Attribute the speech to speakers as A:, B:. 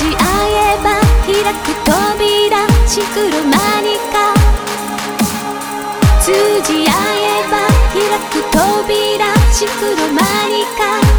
A: ち合えば開く扉しくる間にか通じ合えば開く扉しくる間にか